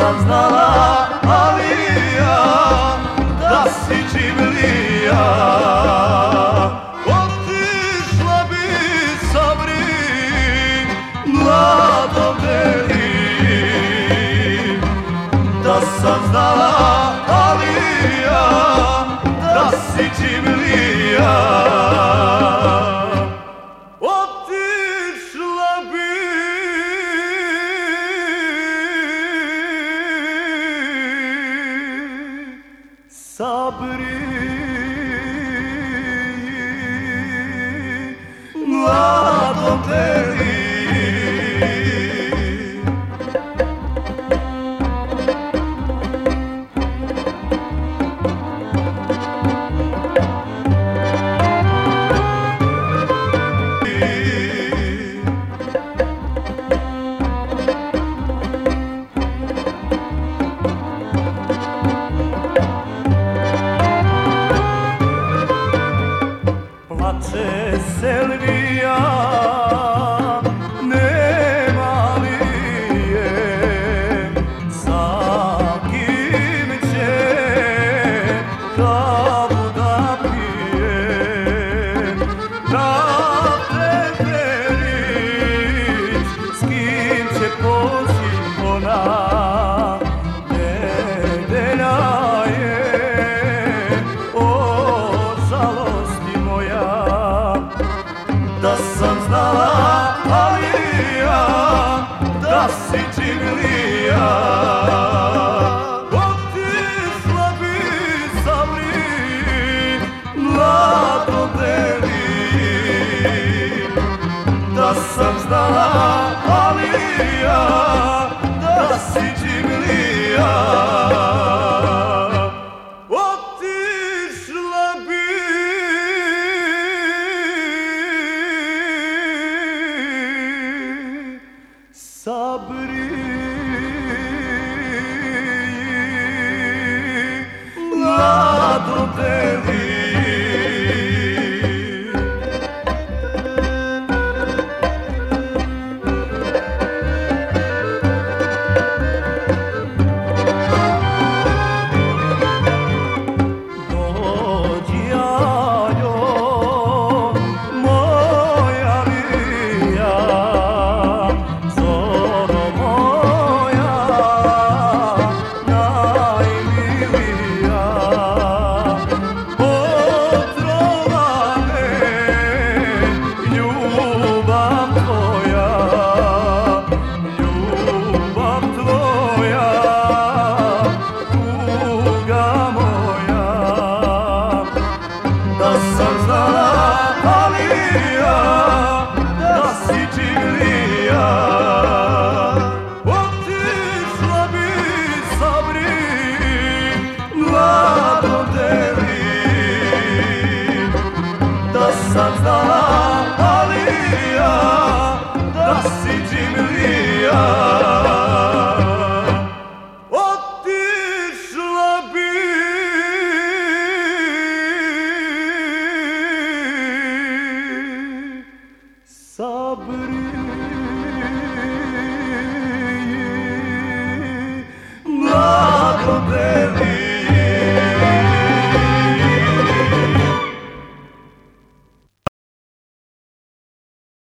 sam znala, ali ja da si dživlija. Otišla bi sabri, mlado veli, da sam znala, ali ja da si dživlija. sabrı. Guardo te Ateş sevriya pra. quatro dedos. sabrıyı Nakobe